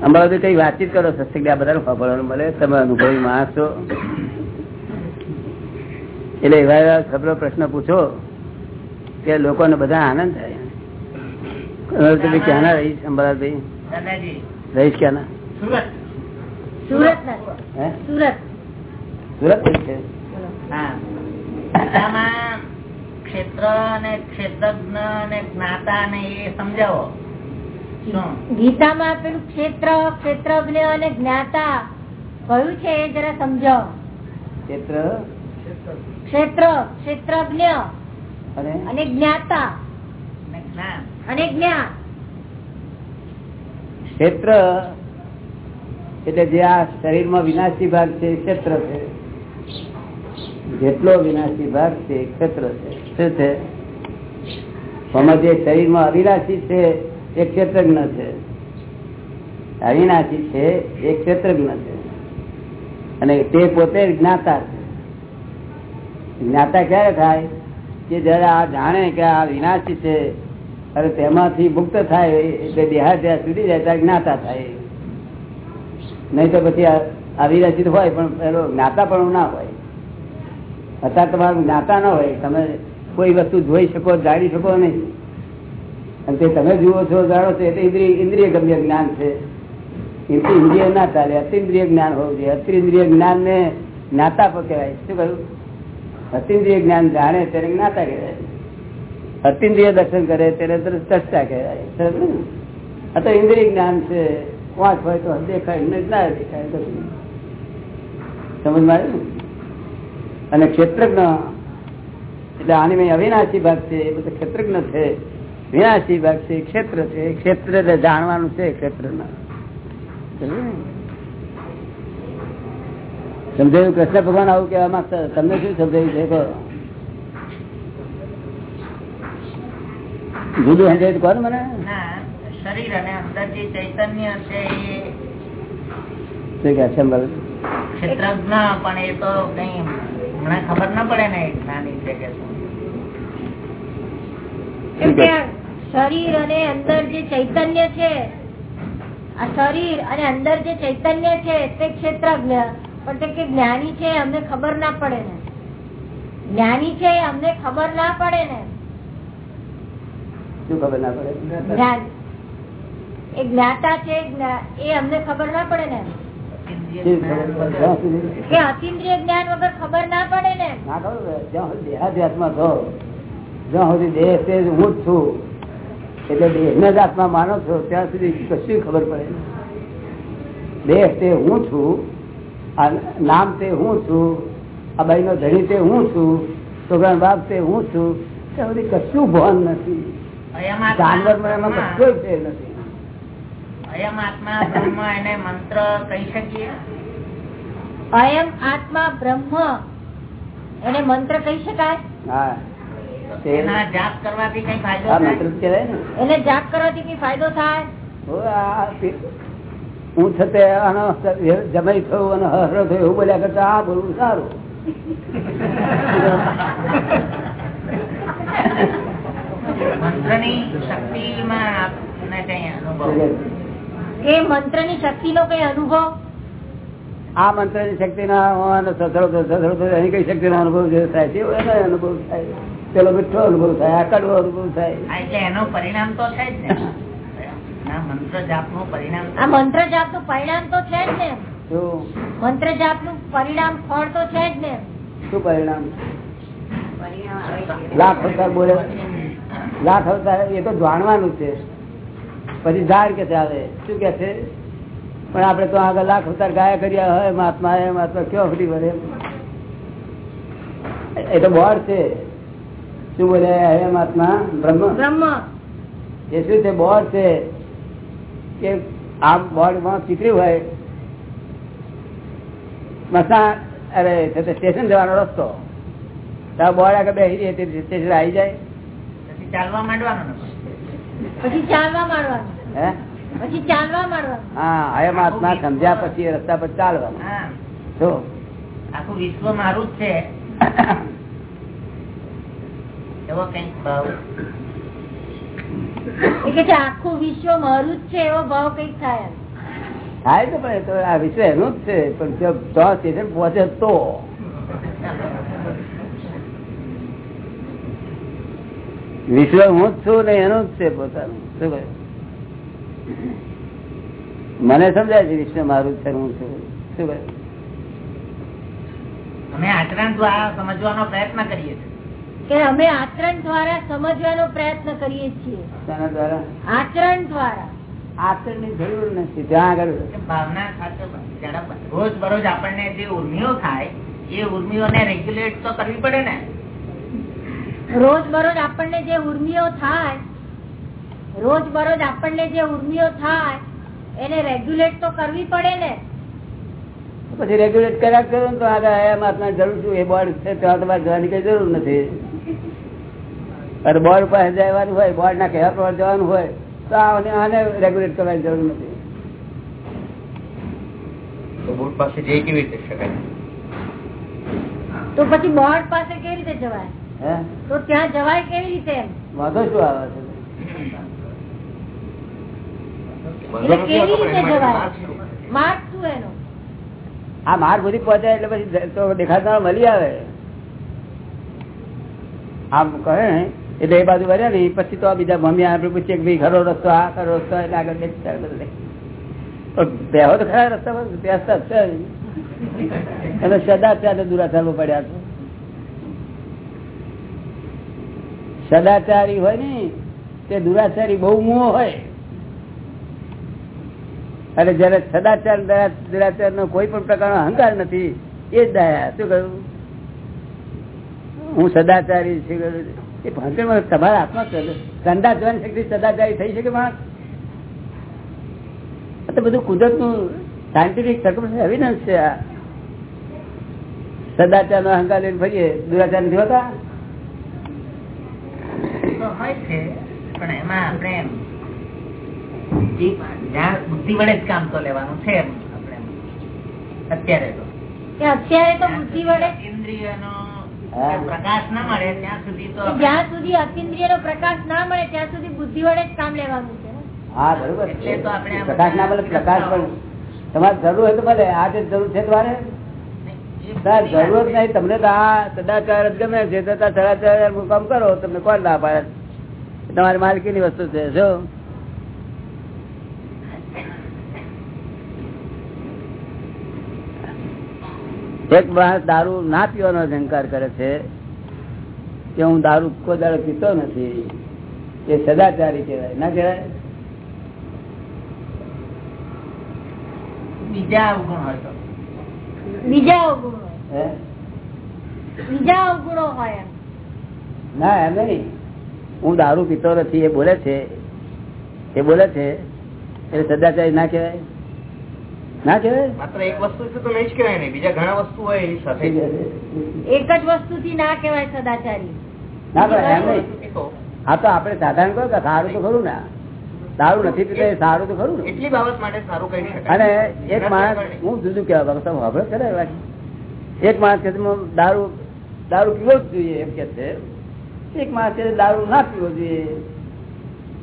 અમારે કઈ વાતચીત કરો સત્સંગ આ મળે તમે અનુભવી માણસ. છો એટલે એવા એવા ખબરો પ્રશ્ન પૂછો કે લોકોને બધા આનંદ થાય. ક્યાંના રહીશ અંબાલાલભાઈ? રહીશ ક્યાંના? સુરત. સુરત સુરત. છે? ક્ષેત્ર અને ક્ષેત્રજ્ઞ અને જ્ઞાતા ને એ સમજાવો. ગીતામાં પેલું ક્ષેત્ર ક્ષેત્રજ્ઞ અને જ્ઞાતા. કયું છે એ જરા સમજાવો ક્ષેત્ર? ક્ષેત્ર ક્ષેત્રજ્ઞ અને? જ્ઞાતા. અને જ્ઞાન. ક્ષેત્ર એટલે જે આ શરીરમાં વિનાશી ભાગ છે ક્ષેત્ર છે. જેટલો વિનાશી ભાગ છે ક્ષેત્ર છે. શું છે? જે શરીરમાં અવિનાશી છે એ ક્ષેત્રજ્ઞ છે. અવિનાશી છે, એ ક્ષેત્રજ્ઞ છે. અને તે પોતે જ્ઞાતા છે. જ્ઞાતા ક્યારે થાય? કે જયારે આ જાણે કે આ વિનાશી છે, અને તેમાંથી મુક્ત થાય એટલે દેહાદ્યાસ સુધી જાય, ત્યારે જ્ઞાતા થાય. નહીં તો પછી આ- આ તો હોય, પણ પેલો જ્ઞાતા પણ ના હોય. અત્યારે તમારું જ્ઞાતા ના હોય, તમે કોઈ વસ્તુ જોઈ શકો, જાણી શકો નહીં. અને તે તમે જુઓ છો, જાણો છો એટલે ઇન્દ્રિય ગમ્ય જ્ઞાન છે. ઇન્દ્રિય ના ચાલે, અતિન્દ્રિય જ્ઞાન હોવું જોઈએ. અતિન્દ્રિય જ્ઞાન ને જ્ઞાતા કહેવાય. શું કહ્યું? અતિન્દ્રિય જ્ઞાન જાણે તેને જ્ઞાતા કહેવાય. અતિન્દ્રિય દર્શન કરે તેને દ્રષ્ટા કહેવાય. તો ઇન્દ્રિય જ્ઞાન છે. વાંચ હોય તો દેખાય, ને ના દેખાય કશું. સમજમાં આવ્યું અને ક્ષેત્રજ્ઞ, એટલે આની મેં અવિનાશી ભાગ છે, એ બધું ક્ષેત્રજ્ઞ છે. વિનાશી ભાગ છે ક્ષેત્ર છે ક્ષેત્ર જાણવાનું છે ક્ષેત્ર સમજાયું કૃષ્ણ ભગવાન આવું કેવા માંગતા તમને શું સમજાયું? છે કહો જુદું સમજાયું કોણ મને? શરીર અને અંદર જે ચૈતન્ય છે એ ક્ષેત્રજ્ઞ પણ એ તો કઈ મને ખબર ના પડે ને જ્ઞાની છે કે શું. શરીર અને અંદર જે ચૈતન્ય છે આ શરીર અને અંદર જે ચૈતન્ય છે તે ક્ષેત્રજ્ઞ. પણ કે જ્ઞાની છે અમને ખબર ના પડે ને. જ્ઞાની છે અમને ખબર ના પડે ને. શું ખબર ના પડે? એ જ્ઞાતા છે એ અમને ખબર ના પડે ને. કે અતિન્દ્રિય જ્ઞાન વગર ખબર ના પડે ને. ના ખબર. જ્યાં સુધી દેહાધ્યાસમાં છો જ્યાં સુધી દેહ તે જ હું જ છું. એટલે દેહને જ આત્મા માનો છો ત્યાં સુધી કશું ખબર પડે દેહ તે હું છું આ નામ તે હું છું આ બાઈ નો ધણી તે હું છું છોકરાનો બાપ તે હું છું ત્યાં સુધી કશું ભાન નથી. જાનવર એમાં આત્મા કશો ફેર નથી. અયમ આત્મા બ્રહ્મ એને મંત્ર કહી શકીએ? અયમ આત્મા બ્રહ્મ. એને મંત્ર કહી શકાય? હા. જાપ કરવાથી કઈ ફાયદો થાય? હું છતે આનો જમાઈ થયું અને હરો થયો એવું બોલ્યા કરતા આ બોલવું સારું. કે મંત્રની શક્તિ નો કઈ અનુભવ? આ મંત્રની શક્તિ ના સસડો એની કઈ શક્તિ નો અનુભવ થાય છે એનો અનુભવ થાય. પેલો મીઠો અનુભવ થાય આ કડવો અનુભવ થાય. એટલે એનો પરિણામ તો છે જ ને. મંત્ર જાપનું પરિણામ આ મંત્ર જાપનું પરિણામ તો છે જ ને. શું? મંત્ર જાપનું પરિણામ ફળ તો છે જ ને. શું પરિણામ? લાખ અવતાર બોલે. લાખ અવતાર એ તો જાણવાનું છે. પછી ઝાડ કે આવે. શું કે છે? પણ આપડે તો આગળ લાખ અવતાર ગાયા કર્યા હોય મહાત્મા હે મહાત્મા કયો ફરી વળે એ તો બોર્ડ છે. શું બોલે? હે મહાત્મા? બ્રહ્મ? બ્રહ્મ. એ શું છે? બોર્ડ છે? કે આ બોર્ડમાં ચીતર્યું હોય. મસા અરે સ્ટેશન જવાનો રસ્તો. તો બોર્ડ આગળ બેસી રહી તે સ્ટેશન આવી જાય. પછી ચાલવા માંડવાનું પછી. ચાલવા માંડવાનું. હે? પછી ચાલવા માંડવાનું. હા હે મહાત્મા સમજ્યા પછી રસ્તા પર ચાલવાનું. હા. જો આખું વિશ્વ મારું જ છે. [COUGHS] એવો કંઈક ભાવ. આખું વિશ્વ મારું જ છે એવો ભાવ કંઈક થાય થાય તો પણ આ વિશ્વ એનું જ છે પણ સ્ટેશન પહોંચે તો. વિશ્વ હું જ છું ને એનું જ છે પોતાનું. શું કહ્યું? મને સમજાય છે વિશ્વ મારું જ છે હું છું. શું કહ્યું? અમે આચરણ દ્વારા સમજવાનો પ્રયત્ન કરીએ છીએ. કે અમે આચરણ દ્વારા સમજવાનો પ્રયત્ન કરીએ છીએ. શાના દ્વારા? આચરણ દ્વારા. આચરણની જરૂર નથી ત્યાં આગળ ભાવના સાથે રોજ બરોજ આપણને જે ઉર્મિઓ થાય એ ઉર્મિઓને રેગ્યુલેટ તો કરવી પડે ને. રોજ બરોજ આપણને જે ઉર્મિઓ થાય રોજ બરોજ આપણને જે ઉર્મિઓ થાય એને રેગ્યુલેટ તો કરવી પડે ને. પછી રેગ્યુલેટ કર્યા કરો તો આગળ આયા માં જરૂર છું એ બોર્ડ છે ત્યાં તમારે જવાની કઈ જરૂર નથી. અને બોર્ડ પાસે જવાનું હોય બોર્ડ ના કહેવા પ્રમાણે જવાનું હોય તો આને આને રેગ્યુલેટ કરવાની જરૂર નથી. તો બુટ પાસે જઈ કેવી રીતે શકાય? તો પછી બોર્ડ પાસે કેવી રીતે જવાય? તો ત્યાં જવાય કેવી રીતે વાંધો શું આવે છે? એટલે કેવી રીતે જવાય? માર્ગ શું એનો? આ માર્ગ સુધી પહોંચાય એટલે પછી દેખાતા મળી આવે. આમ કહે એટલે એ બાજુ વર્યા ને પછી તો બીજા મમ્મી આપણે પૂછીએ કે ભાઈ ખરો રસ્તો, આ ખરો રસ્તો, એટલે આગળ બેહો તો ખરા રસ્તા પર બેસતા છે. અને સદાચાર દુરાચારો પડ્યા છે. સદાચારી હોય ને, તે દુરાચારી બહુ મોહ હોય. અને જયારે સદાચાર દુરાચાર નો કોઈ પણ પ્રકારનો અહંકાર નથી, એ જ દયા. શું કહ્યું? હું સદાચારી છું એ ભાંકરમાં તમારા હાથમાં જવાની શક્તિ સદાચારી થઈ શકે માણસ? તો બધું કુદરતનું સાયન્ટિફિક એવિડન્સ છે આ. સદાચાર નો અહંકાર લઈને ફરીએ દુરાચાર નથી હોતા? હોય છે પણ એમાં આપણે જી- બુદ્ધિ વડે જ કામ તો લેવાનું છે અત્યારે તો. અત્યારે તો બુદ્ધિ વડે ઇન્દ્રિયનો હા. પ્રકાશ ના મળે ત્યાં સુધી તો જ્યાં સુધી અતિન્દ્રિય નો પ્રકાશ ના મળે ત્યાં સુધી બુદ્ધિ વડે જ કામ લેવાનું છે. હા બરોબર. પ્રકાશ ના મળે પ્રકાશ પણ તમારે જરૂર હોય તો ભલે આજે જરૂર છે તમારે. જરૂરત નહીં તમને તો આ સદાચાર જ ગમે છે તો સદાચાર કામ કરો તમને કોણ ના પાડે? તમારી માલકીની વસ્તુ છે જો. એક માણસ દારૂ ના પીવાનો અહંકાર કરે છે કે હું દારૂ કોઈ દારૂ પીતો નથી. એ સદાચારી કહેવાય. ના કહેવાય? બીજા અવગુણ હોય તો. બીજા અવગુણો. હે? બીજા અવગુણો હોય ના એમ નહીં. હું દારૂ પીતો નથી એ બોલે છે. એ બોલે છે. એ સદાચારી ના કહેવાય? ના કહેવાય? માત્ર એક વસ્તુ તો નહીં જ કહેવાય નહીં બીજા ઘણા વસ્તુ હોય એની સાથે. એક જ વસ્તુ થી ના કહેવાય સદાચારી. ના પણ એમ નહીં. આ તો. આપણે સાધારણ કહો કે સારું તો ખરું ને. સારું નથી પીતો સારું તો ખરું એટલી બાબત માટે સારું કહી શકાય અને એક માણસ હું જુદું કહેવા માંગુ. તમે ખરા એ એક માણસ કે દારૂ દારૂ પીવો જ જોઈએ. એમ કે છે. એક માણસ કે દારૂ ના પીવો જોઈએ.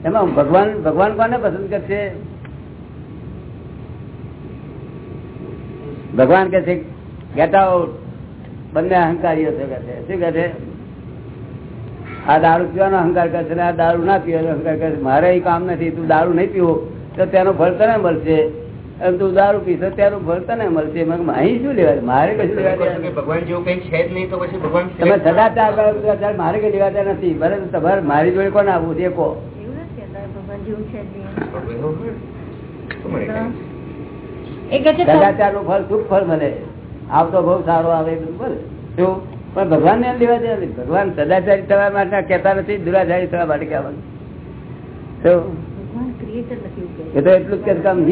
એમાં ભગવાન ભગવાન કોને પસંદ કરશે? ભગવાન કે છે ગેટ આઉટ બંને અહંકારીઓ છે કે છે? શું કે છે? આ દારૂ પીવાનો અહંકાર કરશે ને આ દારૂ ના પીવાનો અહંકાર કરશે મારે એ કામ નથી તું દારૂ નહીં પીવો તો તેનો ફળ તને મળશે. અને તું દારૂ પીશો તેનું ફળ તને મળશે. અહીં શું લેવા મારે કશું લેવા ભગવાન જેવું કઈ છે જ નહીં તો પછી ભગવાન તમે સદાચાર કરો. મારે કઈ લેવાતા નથી. ભલે તમારે મારી જોડે કોણ આવવું અત્યારે ભગવાન જેવું છે સદાચારનું ફળ સુખ ફળ મળે. આવતો બહુ સારો આવે બધું શું પણ ભગવાન ને લેવા દેવા નથી. ભગવાન સદાચારી થવા માટે કેતા નથી દુરાચારી થવા માટે કહેવાનું. એ તો એટલું જ કામ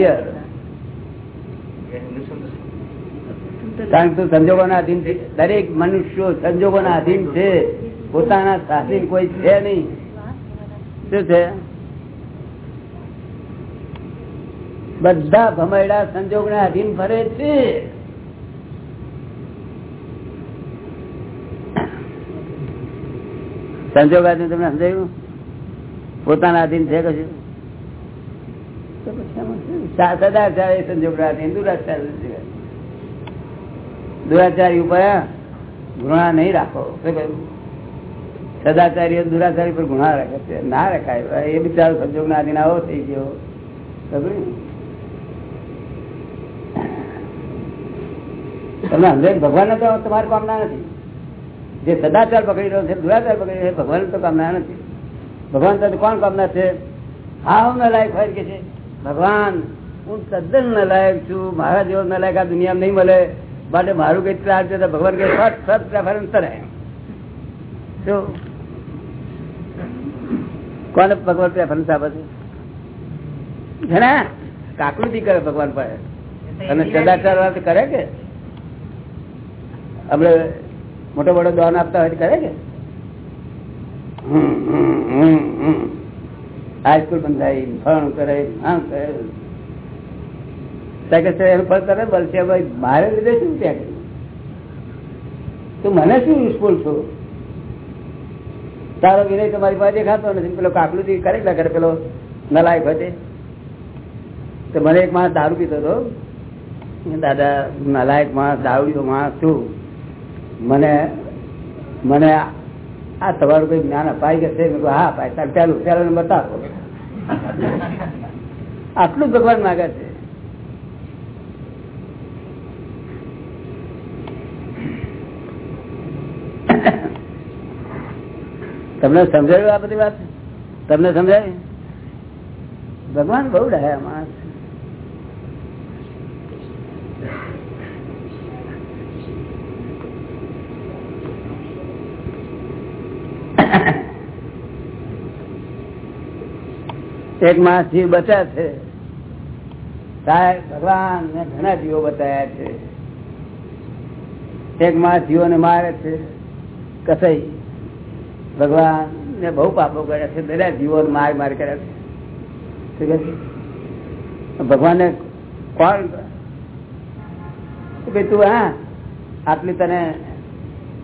કારણ કે સંજોગોના અધીન છે. દરેક મનુષ્યો સંજોગોના અધીન છે. પોતાના સાથે કોઈ છે નહીં. શું છે? બધા ભમેડા સંજોગના અધીન ફરે છે. સંજોગ આધીન તમને સમજાયું? પોતાના અધીન છે કશું? દુરાચાર. દુરાચારી ઉપર ગુણા નહીં રાખો. સદાચારી દુરાચારી પર ગુણા રાખે છે. ના રખાય. એ બિચારો સંજોગ ના આધીન આવો થઈ ગયો. સમજ્યું? ને? અંદર ભગવાન તો તમારી કામના નથી. જે સદાચાર પકડી રહ્યો છે, દુરાચાર પકડી રહ્યો છે ભગવાન તો કામના નથી. ભગવાન તો કોણ કામના છે? હાવ નલાયક હોય કે છે? ભગવાન, હું તદ્દન નલાયક છું. મારા જેવો નલાયક આ દુનિયા નહીં મળે. માટે મારું કઈ ત્રાસ છે ભગવાન કઈ ફટ ફટ, પ્રેફરન્સ કરે. શું? કોને ભગવાન પ્રેફરન્સ આપે છે? કાકૃતિ કરે ભગવાન પાસે. અને સદાચાર વાત કરે કે? આપણે મોટો મોટો દોન આપતા હોય કરે કે. હાઈસ્કૂલ બંધાઈ ફળ કરે, આમ કરે. મને શું યુઝફુલ છું? તારો વિનય તમારી પાસે દેખાતો નથી. પેલો કાકલું કરે ના કરે, પેલો નલાયક તો. મને એક માણસ દારૂ પીતો હતો. દાદા, નલાયક માણસ, દારૂડિયો માણસ છું. મને મને આ તમારું કઈ જ્ઞાન અપાય કે છે? હા, અપાય. તાર ચાલુ બતાવો આટલું ભગવાન માગે છે. તમને સમજાયું આ બધી વાત? તમને સમજાય? ભગવાન બહુ ડાયા માણસ છે. એક માણસ જીવ બચ્યા છે. સાહેબ, ભગવાન ને ઘણા જીવો બતાવ્યા છે. એક માણસ જીવોને મારે છે. કસાઈ ભગવાન ને બહુ પાપો કર્યા છે. બધા જીવો માર માર કર્યા છે. ભગવાન ને કોણ ભાઈ, તું હા, આટલી તને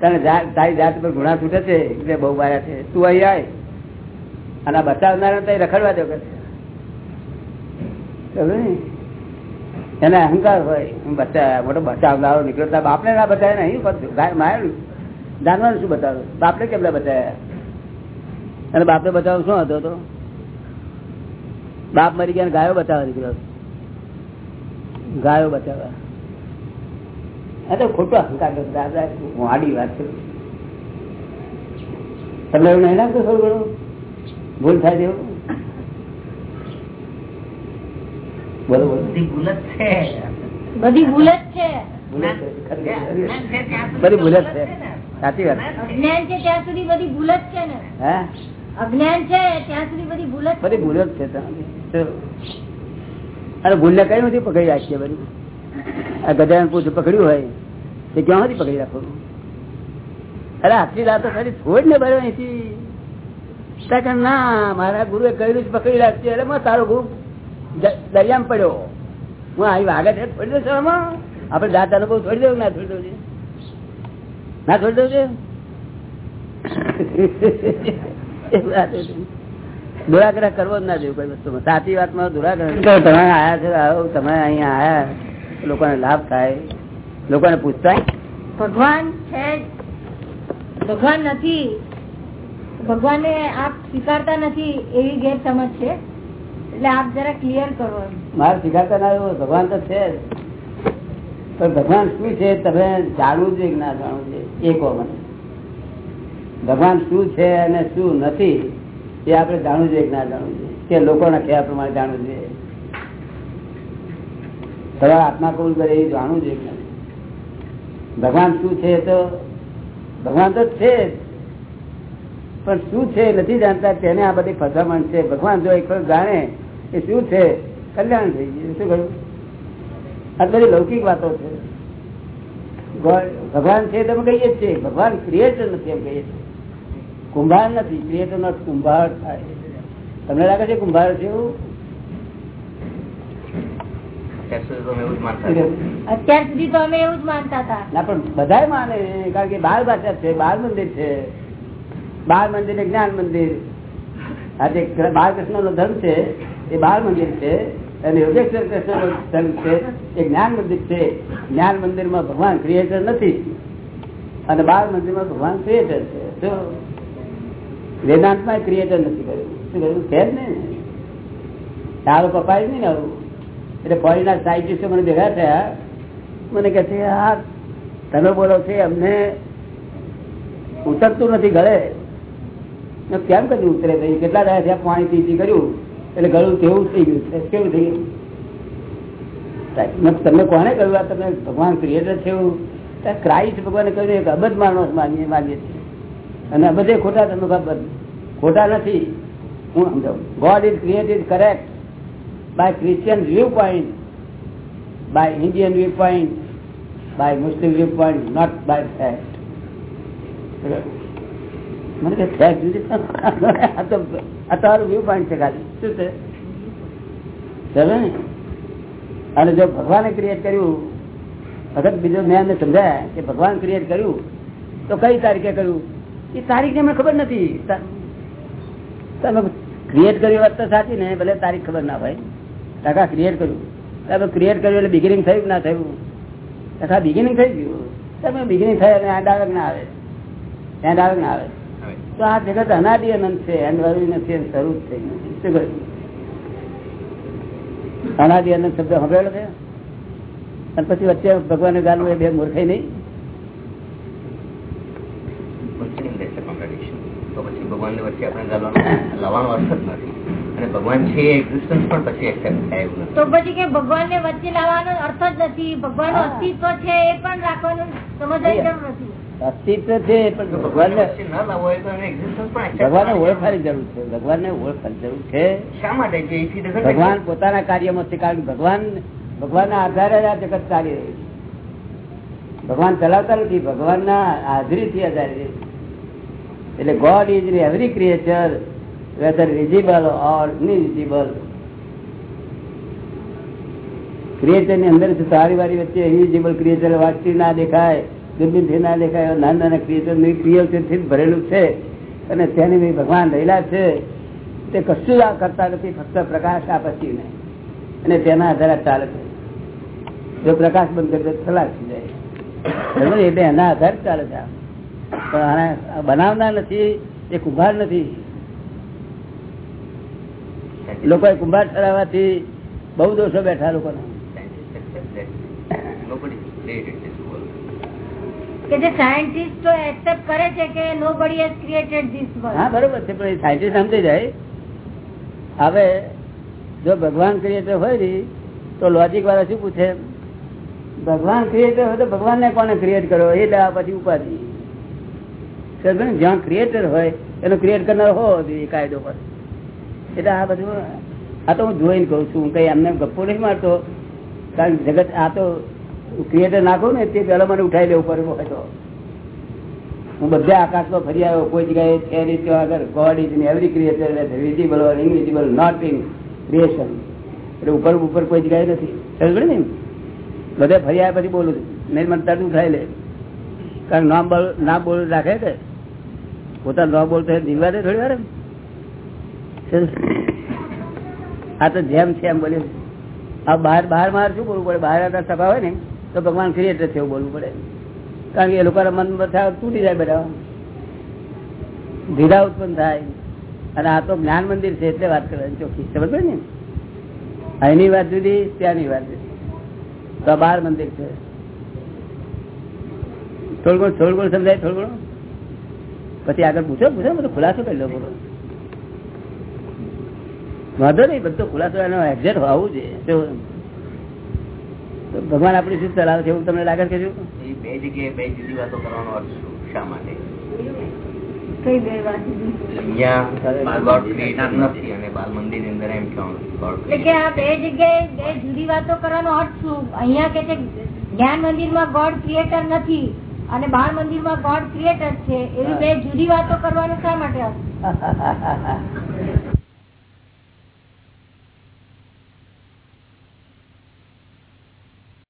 તને તારી જાત પર ગુણા છૂટે છે. એટલે બહુ માર્યા છે. તું અહીં આય. અને આ બચાવનારા તો રખડવા દો. એને અહંકાર હોય, હું બચાવ્યા મોટો બચાવનારો નીકળ્યો. તારા બાપને ના બચાવે નહીં માર્યું જાનવર શું બતાવ્યું બાપને કેમ ના બચાવ્યા? અને બાપને બચાવ શું હતો તો? બાપ મરી ગયા ગાયો બચાવવા નીકળ્યો. ગાયો બચાવવા. આ તો ખોટો અહંકાર. દાદા વાડી વાત છે. તમને એવું નહીં લાગતું થોડું ઘણું? ભૂલ થાય બધી ભૂલ જ છે. બધી ભૂલ જ છે. ભૂલ જ છે. ખરી. જ્ઞાન છે ત્યાં સુધી બધી ભૂલ જ છે. ને. સાચી વાત. અજ્ઞાન છે ત્યાં સુધી બધી ભૂલ જ છે ને. હે? અજ્ઞાન છે ત્યાં સુધી બધી ભૂલ જ બધી ભૂલ જ છે અરે ભૂલને કઈ નથી પકડી રાખીએ બધી. આ ગજાન પૂછ પકડ્યું હોય તે ક્યાં નથી પકડી રાખવાનું? અરે આટલી રાતો ખરી છોડ ને ભર્યો અહીંથી. ના મારા ગુરુએ કહ્યું પકડી રાખજે. એટલે મેં તારો ગુરુ દરિયામાં પડ્યો. હું આવી વાગે છે છોડી દઉં છું આમાં દાદા અનુભવ છોડી દઉં ના છોડી દઉં છે? ના છોડી દઉં [LAUGHS] છે. દુરાગ્રહ કરવો જ ના જોઈએ કોઈ વસ્તુમાં. સાચી વાતમાં દુરાગ્રહ તો તમે આયા છો આવો તમે અહીંયા આયા. લોકોને લાભ થાય. લોકોને પૂછતા ભગવાન છે ભગવાન નથી. ભગવાનને આપ સ્વીકારતા નથી એવી ગેરસમજ છે. એટલે આપ જરા ક્લિયર કરો મારે સ્વીકારતા ના ભગવાન તો છે પણ ભગવાન શું છે, તમે જાણવું છે કે ના જાણવું છે એ કહો મને. ભગવાન શું છે અને શું નથી, એ આપણે જાણવું જોઈએ કે ના જાણવું જોઈએ? કે લોકોના કહેવા પ્રમાણે જાણવું જોઈએ? તમારા આત્મા કબૂલ કરે એ જાણવું નહીં. ભગવાન શું છે તો, ભગવાન તો છે. પણ શું છે નથી જાણતા તેને આ બધી ફસામણ છે. ભગવાન જો એક જાણે એ શું છે કલ્યાણ થઈ ગયું. શું કહ્યું? આ બધી લૌકિક વાતો છે. ભગવાન છે તમે કહીએ જ છીએ. ભગવાન ક્રિએટર નથી એમ કહીએ છીએ. કુંભાર નથી. ક્રિએટર નો કુંભાર થાય. તમને લાગે છે કુંભાર છે એવું? અત્યાર સુધી તો અમે એવું જ માનતા હતા. અત્યાર સુધી તો અમે એવું જ માનતા હતા. ના પણ બધા માને કારણ કે બાલ ભાષા છે બાલ મંદિર છે. બાળ મંદિર જ્ઞાન મંદિર. આ જે બાળકૃષ્ણ નો ધર્મ છે, એ બાળ મંદિર છે, અને યોગેશ્વર કૃષ્ણ નો ધર્મ છે, એ જ્ઞાન મંદિર છે. જ્ઞાન મંદિરમાં ભગવાન ક્રિએટર નથી. અને બાળ મંદિરમાં ભગવાન ક્રિએટર છે. તો વેદાંતમાં ક્રિએટર નથી કર્યું. શું કર્યું? છે જ ને. તારો પપ્પા જ નહીં આવું. એટલે ફોરીના સાયન્ટિસ્ટો મને ભેગા થયા. મને કહે છે આ તમે બોલો છે, અમને ઉતરતું નથી ગળે. કેમ કર્યું ઉતરે થઈ કેટલા દાડા થયા પાણી પીતી કર્યું, એટલે ગળું તેવું થઈ ગયું છે. કેવું થઈ ગયું? તમને કોને કહ્યું, આ તમે ભગવાન ક્રિએટર છે? એવું ક્રાઇસ્ટ ભગવાને કહ્યું એક અબધ માણસ માનીએ માનીએ અને અબધે ખોટા તમે ખબર ખોટા નથી. હું સમજાવું. God is created correct by Christian view point by Indian view point by Muslim view point not by fact. છે? આ તો આ તારું વ્યૂ પોઈન્ટ છે ખાલી. શું છે? સમજે ને? અને જો ભગવાને ક્રિએટ કર્યું વખત બીજો મેં એમને સમજાયા કે ભગવાન ક્રિએટ કર્યું તો કઈ તારીખે કર્યું? એ તારીખ મને ખબર નથી. તમે ક્રિએટ કર્યું વાત તો સાચી ને ભલે તારીખ ખબર ના ભાઈ ટકા ક્રિએટ કર્યું. તમે ક્રિએટ કર્યું એટલે બિગિનિંગ થયું કે ના થયું? ટકા બિગિનિંગ થઈ ગયું? તમે બિગિનિંગ થાય અને આ આવે ના આવે. ત્યાં આવે ના આવે. તો આ જગત અનાદિ અનંત છે એન્ડ નથી અને શરૂ જ થઈ નથી શું કહ્યું? અનાદિ અનંત શબ્દ સાંભળેલો છે? અને પછી વચ્ચે ભગવાન ગાલવું એ બે મૂર્ખાઈ નહીં? વચ્ચે આપણે લાવવાનો અર્થ જ નથી. અને ભગવાન છે એક્ઝિસ્ટન્સ પણ પછી એક્સેપ્ટ થાય એવું નથી. તો પછી કે ભગવાન ને વચ્ચે લાવવાનો અર્થ જ નથી. ભગવાન. અસ્તિત્વ છે એ પણ રાખવાનું સમજાય જરૂર નથી. અસ્તિત્વ છે પણ ભગવાન ન કરવાની ઓળખવાની જરૂર છે ભગવાનને ઓળખવાની જરૂર છે. શા માટે? ભગવાન પોતાના કાર્યમાં છે કારણ કે ભગવાન ના આધારે આ જગત ચાલી રહ્યું છે. ભગવાન ચલાવતા નથી ભગવાનના હાજરીથી આધારે છે. એટલે God is in every creature whether visible or invisible ક્રિએચરની અંદર સારી વારી વચ્ચે ઇનવિઝિબલ ક્રિએચર વાંચતી ના દેખાય. દૂરબીનથી ના દેખાય, નાના નાના ભરેલું છે. અને તેની ભગવાન રહેલા છે. તે કશું આ કરતા નથી, ફક્ત પ્રકાશ આ પછી ને અને તેના આધારે ચાલે છે. જો પ્રકાશ બંધ કરી દે થઈ જાય. એટલે એના આધારે ચાલે છે. પણ બનાવનાર નથી, એ કુંભાર નથી. લોકોએ કુંભાર ઠરાવવાથી બહુ દોષો બેઠા લોકોને. કરે હવે જો ભગવાન ક્રિએટર હોય ને, તો લોજિક વાળા શું પૂછે? ભગવાન ક્રિએટર હોય તો ભગવાનને કોને ક્રિએટ કર્યો? એ લેવા પછી ઉપાધિ. જ્યાં ક્રિએટર હોય, એનો ક્રિએટ કરનાર હોવો જોઈએ, કાયદો પર. એટલે આ બધું, આ તો હું જોઈને કઉ છું. હું કઈ એમને ગપ્પો નહીં મારતો. કારણ જગત આ તો ક્રિએટર નાખો ને, તે પેલા મને ઉઠાઈ લેવું પડે હોય તો હું બધા આકાશમાં ફરી આવ્યો, કોઈ જગ્યાએ છે ત્યાં આગળ God is every creator visible or invisible not in creation એટલે ઉપર ઉપર કોઈ જગ્યાએ નથી. સમજ ને? બધે ફરી આવ્યા પછી બોલું નહીં મને તરત ઉઠાઈ લે. કારણ નામ બોલ નામ બોલ રાખે છે. પોતાનું ન બોલતો નિર્વા દે થોડી વાર. આ તો જેમ છે એમ બોલ્યું. આ બહાર બહાર માર શું બોલવું પડે? બહાર સભા હોય ને તો ભગવાન ક્રિએટર છે એવું બોલવું પડે. કારણ કે એ લોકોના મન તૂટી જાય બધા. ધીરા ઉત્પન્ન થાય. અને આ તો જ્ઞાન મંદિર છે એટલે વાત કરવાની ચોખ્ખી. સમજ ને? અહીંની વાત જુદી, ત્યાંની વાત જુદી. તો બાર મંદિર છે. થોડું ઘણું થોડું ઘણું સમજાય, થોડું ઘણું? પછી આગળ પૂછો પૂછો, બધો ખુલાસો કરી લો બોલો. વાંધો નહીં, બધો ખુલાસો એનો એક્ઝેક્ટ હોવું જોઈએ. ભગવાન આપણી શું ચલાવે છે એવું તમને લાગે છે બે જગ્યાએ બે જુદી વાતો કરવાનો અર્થ શું? શા માટે? કઈ બે વાત એટલે અહીંયા ગોડ ક્રિએટર નથી અને બાલ મંદિરની અંદર એમ કહેવાનું ગોડ એટલે કે આ બે જગ્યાએ બે જુદી વાતો કરવાનો અર્થ શું? અહીંયા કે છે જ્ઞાન મંદિરમાં ગોડ ક્રિએટર નથી અને બાળ મંદિરમાં ગોડ ક્રિએટર છે એવી બે જુદી વાતો કરવાનું શા માટે? [LAUGHS]